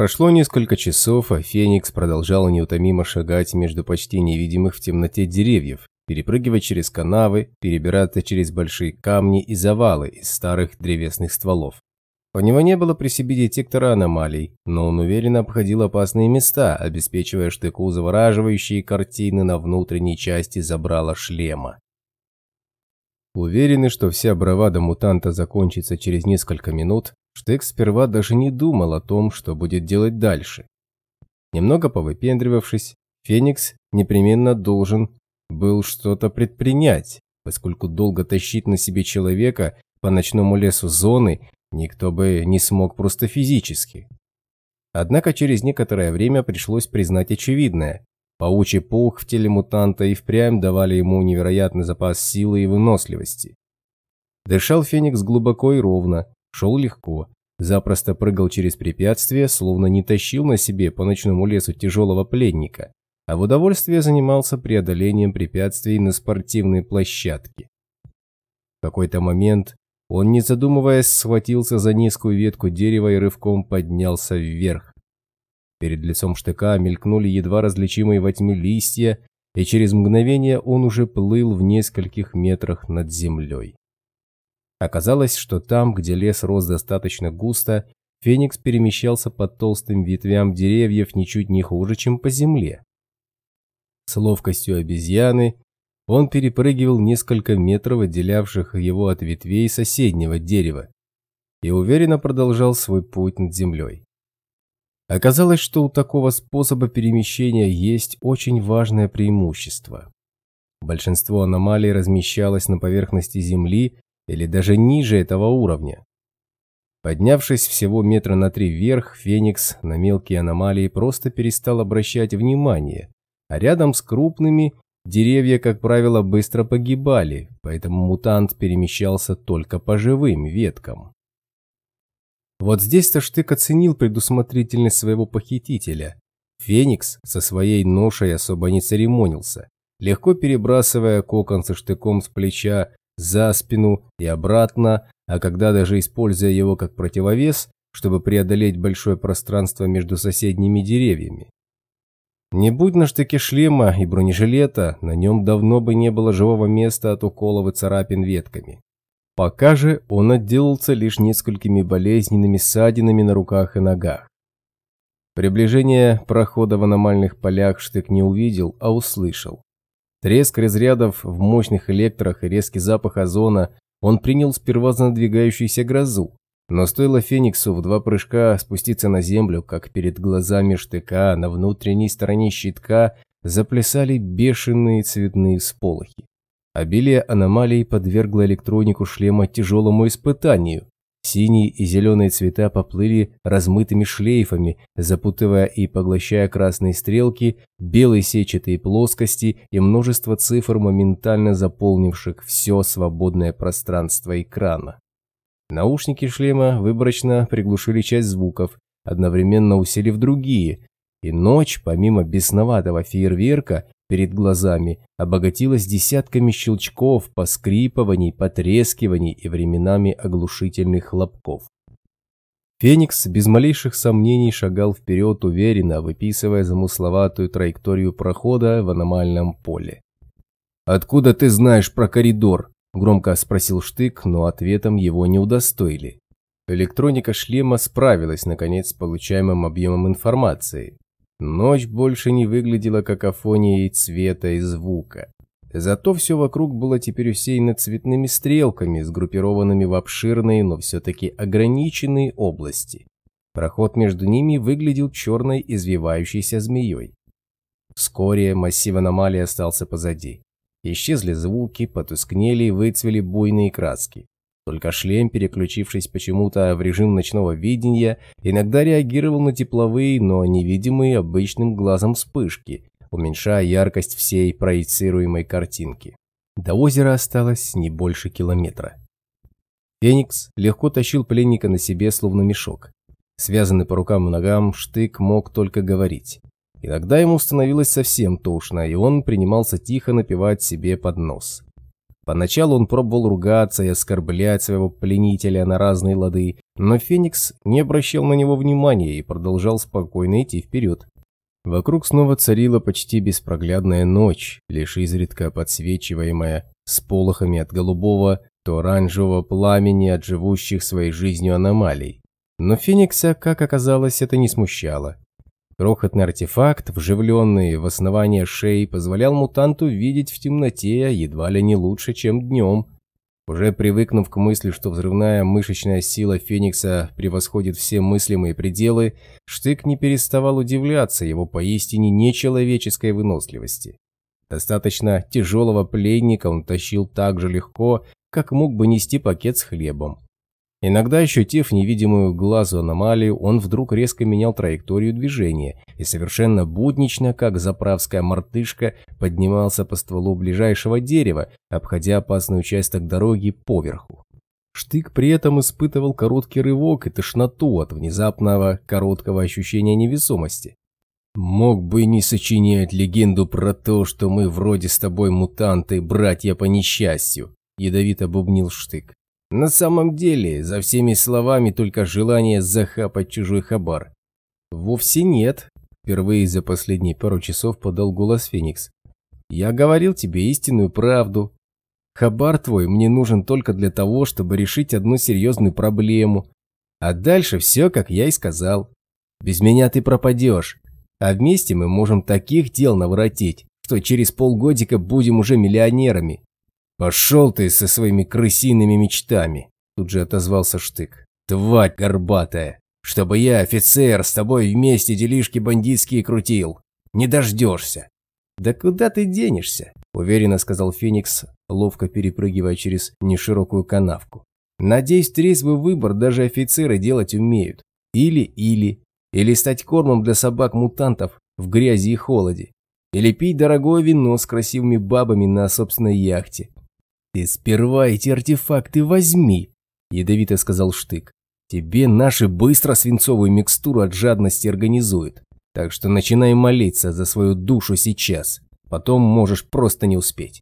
Прошло несколько часов, а Феникс продолжал неутомимо шагать между почти невидимых в темноте деревьев, перепрыгивать через канавы, перебираться через большие камни и завалы из старых древесных стволов. У него не было при себе детектора аномалий, но он уверенно обходил опасные места, обеспечивая штыку завораживающие картины на внутренней части забрала шлема. Уверенный, что вся бравада мутанта закончится через несколько минут, Штык сперва даже не думал о том, что будет делать дальше. Немного повыпендривавшись, Феникс непременно должен был что-то предпринять, поскольку долго тащить на себе человека по ночному лесу зоны никто бы не смог просто физически. Однако через некоторое время пришлось признать очевидное. Паучий паук в теле мутанта и впрямь давали ему невероятный запас силы и выносливости. Дышал Феникс глубоко и ровно, шел легко, запросто прыгал через препятствия, словно не тащил на себе по ночному лесу тяжелого пленника, а в удовольствие занимался преодолением препятствий на спортивной площадке. В какой-то момент он, не задумываясь, схватился за низкую ветку дерева и рывком поднялся вверх. Перед лицом штыка мелькнули едва различимые во тьме листья, и через мгновение он уже плыл в нескольких метрах над землей. Оказалось, что там, где лес рос достаточно густо, Феникс перемещался по толстым ветвям деревьев ничуть не хуже, чем по земле. С ловкостью обезьяны он перепрыгивал несколько метров, отделявших его от ветвей соседнего дерева, и уверенно продолжал свой путь над землей. Оказалось, что у такого способа перемещения есть очень важное преимущество. Большинство аномалий размещалось на поверхности Земли или даже ниже этого уровня. Поднявшись всего метра на три вверх, Феникс на мелкие аномалии просто перестал обращать внимание, а рядом с крупными деревья, как правило, быстро погибали, поэтому мутант перемещался только по живым веткам. Вот здесь-то Штык оценил предусмотрительность своего похитителя. Феникс со своей ношей особо не церемонился, легко перебрасывая кокон со штыком с плеча за спину и обратно, а когда даже используя его как противовес, чтобы преодолеть большое пространство между соседними деревьями. Не будь на штыке шлема и бронежилета, на нем давно бы не было живого места от уколов и царапин ветками. Пока же он отделался лишь несколькими болезненными ссадинами на руках и ногах. Приближение прохода в аномальных полях штык не увидел, а услышал. Треск разрядов в мощных электрах и резкий запах озона он принял сперва за надвигающуюся грозу. Но стоило Фениксу в два прыжка спуститься на землю, как перед глазами штыка на внутренней стороне щитка заплясали бешеные цветные всполохи. Обилие аномалий подвергло электронику шлема тяжелому испытанию. Синие и зеленые цвета поплыли размытыми шлейфами, запутывая и поглощая красные стрелки, белые сетчатые плоскости и множество цифр, моментально заполнивших все свободное пространство экрана. Наушники шлема выборочно приглушили часть звуков, одновременно усилив другие, и ночь, помимо бесноватого фейерверка, перед глазами обогатилась десятками щелчков, поскрипываний, потрескиваний и временами оглушительных хлопков. Феникс без малейших сомнений шагал вперед уверенно, выписывая замысловатую траекторию прохода в аномальном поле. «Откуда ты знаешь про коридор?» – громко спросил Штык, но ответом его не удостоили. Электроника шлема справилась, наконец, с получаемым объемом информации. Ночь больше не выглядела какофонией цвета и звука. Зато все вокруг было теперь усеяно цветными стрелками, сгруппированными в обширные, но все-таки ограниченные области. Проход между ними выглядел черной извивающейся змеей. Вскоре массив аномалии остался позади. Исчезли звуки, потускнели и выцвели буйные краски. Только шлем, переключившись почему-то в режим ночного видения, иногда реагировал на тепловые, но невидимые обычным глазом вспышки, уменьшая яркость всей проецируемой картинки. До озера осталось не больше километра. Феникс легко тащил пленника на себе, словно мешок. Связанный по рукам и ногам, Штык мог только говорить. Иногда ему становилось совсем тошно, и он принимался тихо напевать себе под нос. Поначалу он пробовал ругаться и оскорблять своего пленителя на разные лады, но Феникс не обращал на него внимания и продолжал спокойно идти вперед. Вокруг снова царила почти беспроглядная ночь, лишь изредка подсвечиваемая сполохами от голубого, то оранжевого пламени от живущих своей жизнью аномалий. Но Феникса, как оказалось, это не смущало. Крохотный артефакт, вживленный в основание шеи, позволял мутанту видеть в темноте едва ли не лучше, чем днем. Уже привыкнув к мысли, что взрывная мышечная сила Феникса превосходит все мыслимые пределы, Штык не переставал удивляться его поистине нечеловеческой выносливости. Достаточно тяжелого пленника он тащил так же легко, как мог бы нести пакет с хлебом. Иногда, ощутив невидимую глазу аномалию, он вдруг резко менял траекторию движения и совершенно буднично, как заправская мартышка, поднимался по стволу ближайшего дерева, обходя опасный участок дороги поверху. Штык при этом испытывал короткий рывок и тошноту от внезапного короткого ощущения невесомости. «Мог бы не сочинять легенду про то, что мы вроде с тобой мутанты, братья по несчастью», – ядовито бубнил Штык. На самом деле, за всеми словами только желание захапать чужой хабар. Вовсе нет. Впервые за последние пару часов подал голос Феникс. Я говорил тебе истинную правду. Хабар твой мне нужен только для того, чтобы решить одну серьезную проблему. А дальше все, как я и сказал. Без меня ты пропадешь. А вместе мы можем таких дел наворотить, что через полгодика будем уже миллионерами. «Пошел ты со своими крысиными мечтами!» Тут же отозвался Штык. «Тварь горбатая! Чтобы я, офицер, с тобой вместе делишки бандитские крутил! Не дождешься!» «Да куда ты денешься?» Уверенно сказал Феникс, ловко перепрыгивая через неширокую канавку. «Надеюсь, трезвый выбор даже офицеры делать умеют. Или-или. Или стать кормом для собак-мутантов в грязи и холоде. Или пить дорогое вино с красивыми бабами на собственной яхте. «Ты сперва эти артефакты возьми», – ядовито сказал Штык. «Тебе наши быстро свинцовую микстуру от жадности организуют. Так что начинай молиться за свою душу сейчас. Потом можешь просто не успеть».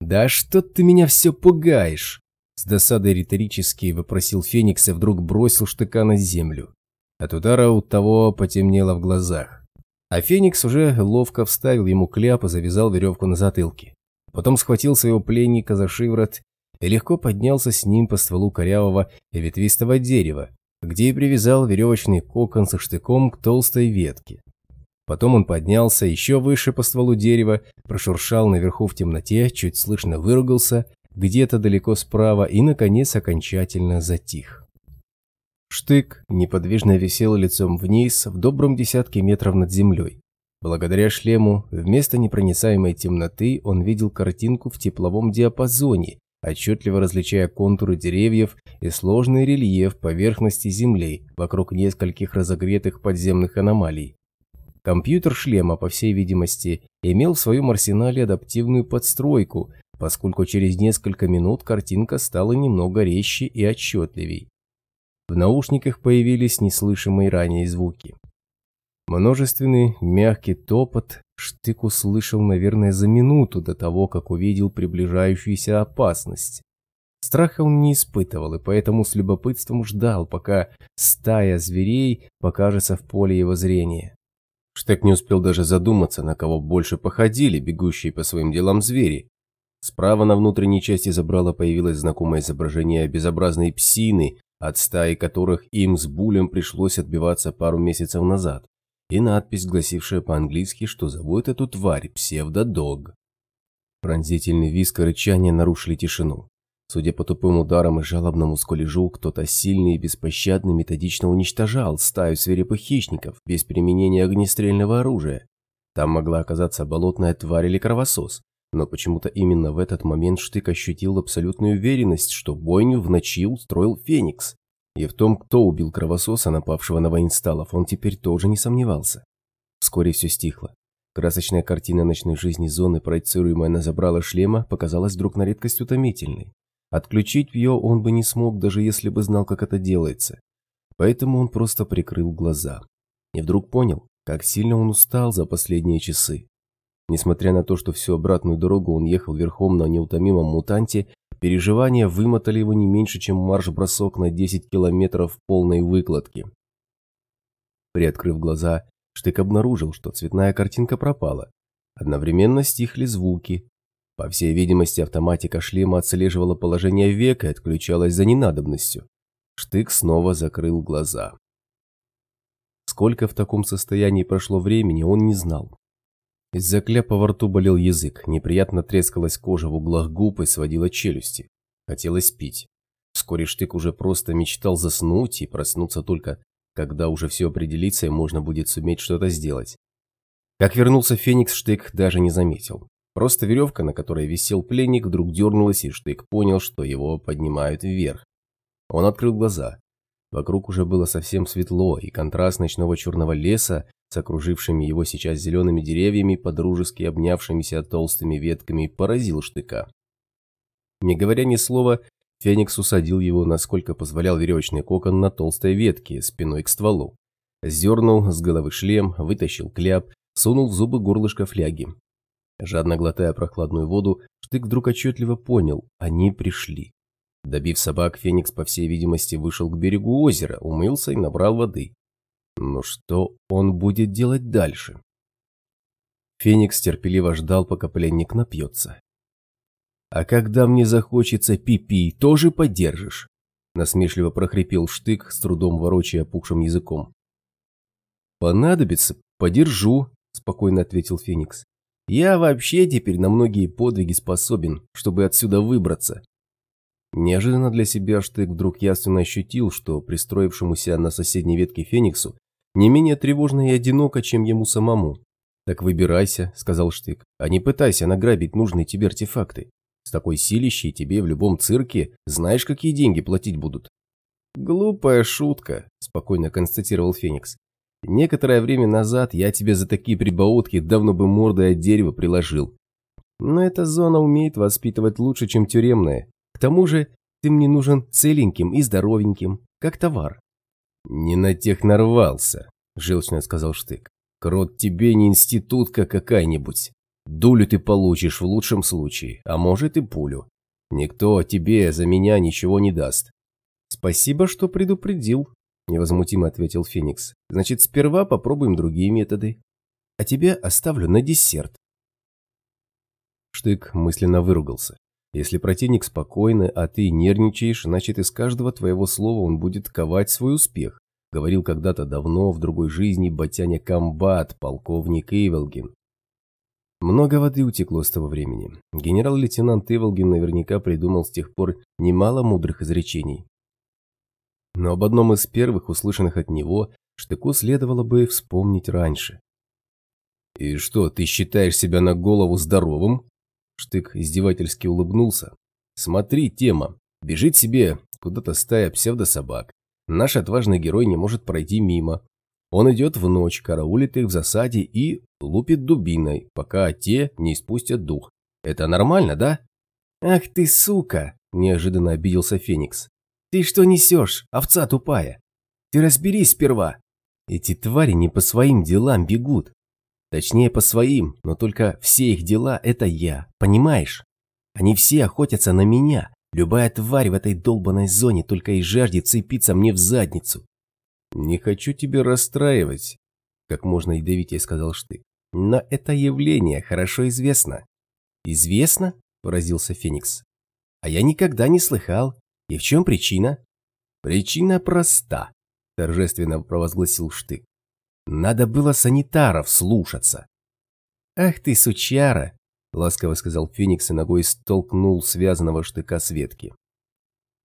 «Да что ты меня все пугаешь?» С досадой риторически вопросил Феникс и вдруг бросил штыка на землю. От удара у того потемнело в глазах. А Феникс уже ловко вставил ему кляп и завязал веревку на затылке. Потом схватил своего пленника за шиворот и легко поднялся с ним по стволу корявого и ветвистого дерева, где и привязал веревочный кокон со штыком к толстой ветке. Потом он поднялся еще выше по стволу дерева, прошуршал наверху в темноте, чуть слышно выругался, где-то далеко справа и, наконец, окончательно затих. Штык неподвижно висел лицом вниз в добром десятке метров над землей. Благодаря шлему, вместо непроницаемой темноты он видел картинку в тепловом диапазоне, отчетливо различая контуры деревьев и сложный рельеф поверхности Земли вокруг нескольких разогретых подземных аномалий. Компьютер шлема, по всей видимости, имел в своем арсенале адаптивную подстройку, поскольку через несколько минут картинка стала немного резче и отчетливей. В наушниках появились неслышимые ранее звуки. Множественный мягкий топот Штык услышал, наверное, за минуту до того, как увидел приближающуюся опасность. Страха он не испытывал и поэтому с любопытством ждал, пока стая зверей покажется в поле его зрения. Штык не успел даже задуматься, на кого больше походили бегущие по своим делам звери. Справа на внутренней части забрала появилось знакомое изображение безобразной псины, от стаи которых им с Булем пришлось отбиваться пару месяцев назад и надпись, гласившая по-английски, что зовут эту тварь псевдодог. Пронзительный виск и рычание нарушили тишину. Судя по тупым ударам и жалобному скулежу, кто-то сильный и беспощадный методично уничтожал стаю свирепых хищников без применения огнестрельного оружия. Там могла оказаться болотная тварь или кровосос, но почему-то именно в этот момент Штык ощутил абсолютную уверенность, что бойню в ночи устроил Феникс. И в том, кто убил кровососа, напавшего на воинсталов, он теперь тоже не сомневался. Вскоре все стихло. Красочная картина ночной жизни зоны, проецируемая на забрало шлема, показалась вдруг на редкость утомительной. Отключить ее он бы не смог, даже если бы знал, как это делается. Поэтому он просто прикрыл глаза. И вдруг понял, как сильно он устал за последние часы. Несмотря на то, что всю обратную дорогу он ехал верхом на неутомимом мутанте, переживания вымотали его не меньше, чем марш-бросок на 10 километров полной выкладки. Приоткрыв глаза, Штык обнаружил, что цветная картинка пропала. Одновременно стихли звуки. По всей видимости, автоматика шлема отслеживала положение века и отключалась за ненадобностью. Штык снова закрыл глаза. Сколько в таком состоянии прошло времени, он не знал. Из-за кляпа во рту болел язык, неприятно трескалась кожа в углах губ и сводила челюсти. Хотелось пить. Вскоре Штык уже просто мечтал заснуть и проснуться только, когда уже все определится и можно будет суметь что-то сделать. Как вернулся Феникс, Штык даже не заметил. Просто веревка, на которой висел пленник, вдруг дернулась, и Штык понял, что его поднимают вверх. Он открыл глаза. Вокруг уже было совсем светло, и контраст ночного черного леса с окружившими его сейчас зелеными деревьями, подружески обнявшимися толстыми ветками, поразил штыка. Не говоря ни слова, Феникс усадил его, насколько позволял веревочный кокон, на толстой ветке, спиной к стволу. Сдернул с головы шлем, вытащил кляп, сунул в зубы горлышко фляги. Жадно глотая прохладную воду, Штык вдруг отчетливо понял – они пришли. Добив собак, Феникс, по всей видимости, вышел к берегу озера, умылся и набрал воды. Но что он будет делать дальше? Феникс терпеливо ждал, пока пленник напьется. «А когда мне захочется пипи, -пи, тоже поддержишь?» Насмешливо прохрипел штык, с трудом ворочая опухшим языком. «Понадобится, подержу», – спокойно ответил Феникс. «Я вообще теперь на многие подвиги способен, чтобы отсюда выбраться. Неожиданно для себя Штык вдруг ясно ощутил, что пристроившемуся на соседней ветке Фениксу не менее тревожно и одиноко, чем ему самому. «Так выбирайся», – сказал Штык, – «а не пытайся награбить нужные тебе артефакты. С такой силищей тебе в любом цирке знаешь, какие деньги платить будут». «Глупая шутка», – спокойно констатировал Феникс. «Некоторое время назад я тебе за такие прибаутки давно бы мордой от дерева приложил. Но эта зона умеет воспитывать лучше, чем тюремная. К тому же ты мне нужен целеньким и здоровеньким, как товар». «Не на тех нарвался», – желчно сказал Штык. «Крот тебе не институтка какая-нибудь. Дулю ты получишь в лучшем случае, а может и пулю. Никто тебе за меня ничего не даст». «Спасибо, что предупредил», – невозмутимо ответил Феникс. «Значит, сперва попробуем другие методы. А тебе оставлю на десерт». Штык мысленно выругался. Если противник спокойный, а ты нервничаешь, значит из каждого твоего слова он будет ковать свой успех. Говорил когда-то давно, в другой жизни, Батяня Камбат, полковник Эйвелгин. Много воды утекло с того времени. Генерал-лейтенант Эйвелгин наверняка придумал с тех пор немало мудрых изречений. Но об одном из первых, услышанных от него, Штыку следовало бы вспомнить раньше. «И что, ты считаешь себя на голову здоровым?» Штык издевательски улыбнулся. «Смотри, тема. Бежит себе куда-то стая псевдособак. Наш отважный герой не может пройти мимо. Он идет в ночь, караулит их в засаде и лупит дубиной, пока те не испустят дух. Это нормально, да?» «Ах ты, сука!» – неожиданно обиделся Феникс. «Ты что несешь, овца тупая? Ты разберись сперва!» Эти твари не по своим делам бегут. Точнее, по своим, но только все их дела – это я, понимаешь? Они все охотятся на меня. Любая тварь в этой долбанной зоне только и жаждет цепиться мне в задницу. «Не хочу тебя расстраивать», – как можно ядовитее сказал Штык. «Но это явление хорошо известно». «Известно?» – поразился Феникс. «А я никогда не слыхал. И в чем причина?» «Причина проста», – торжественно провозгласил Штык. Надо было санитаров слушаться. «Ах ты, сучара!» – ласково сказал Феникс и ногой столкнул связанного штыка с ветки.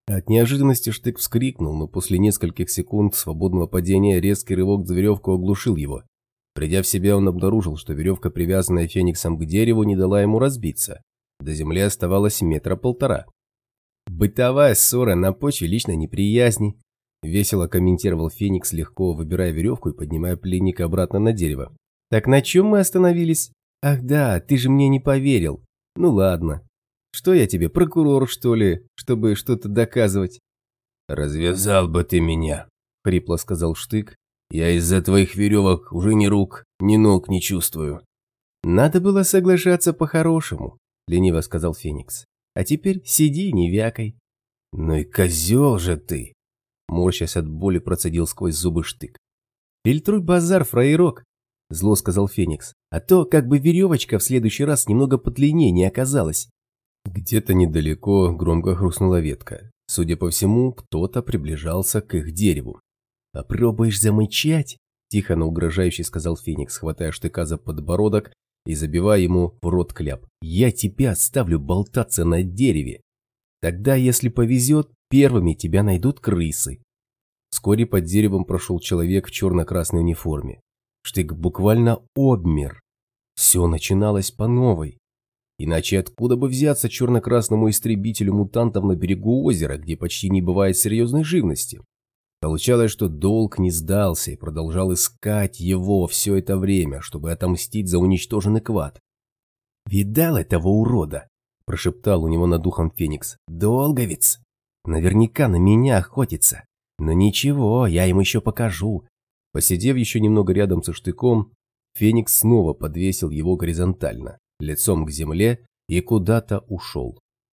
От неожиданности штык вскрикнул, но после нескольких секунд свободного падения резкий рывок за веревку оглушил его. Придя в себя, он обнаружил, что веревка, привязанная Фениксом к дереву, не дала ему разбиться. До земли оставалось метра полтора. Бытовая ссора на почве личной неприязни, Весело комментировал Феникс, легко выбирая веревку и поднимая пленника обратно на дерево. «Так на чем мы остановились? Ах да, ты же мне не поверил. Ну ладно. Что я тебе, прокурор, что ли, чтобы что-то доказывать?» «Развязал бы ты меня», — хрипло сказал Штык. «Я из-за твоих веревок уже ни рук, ни ног не чувствую». Надо было соглашаться по-хорошему, лениво сказал Феникс. А теперь сиди не вякай. Ну и козел же ты! Морщась от боли процедил сквозь зубы штык. Фильтруй базар, фраерок, зло сказал Феникс. А то как бы веревочка в следующий раз немного подлиннее не оказалась. Где-то недалеко громко хрустнула ветка. Судя по всему, кто-то приближался к их дереву. «Попробуешь замычать?» – тихо, но угрожающе сказал Феникс, хватая штыка за подбородок и забивая ему в рот кляп. «Я тебя оставлю болтаться на дереве. Тогда, если повезет, первыми тебя найдут крысы». Вскоре под деревом прошел человек в черно-красной униформе. Штык буквально обмер. Все начиналось по новой. Иначе откуда бы взяться черно-красному истребителю мутантов на берегу озера, где почти не бывает серьезной живности? Получалось, что долг не сдался и продолжал искать его все это время, чтобы отомстить за уничтоженный квад. «Видал этого урода?» – прошептал у него над духом Феникс. «Долговец! Наверняка на меня охотится. Но ничего, я им еще покажу». Посидев еще немного рядом со штыком, Феникс снова подвесил его горизонтально, лицом к земле и куда-то ушел.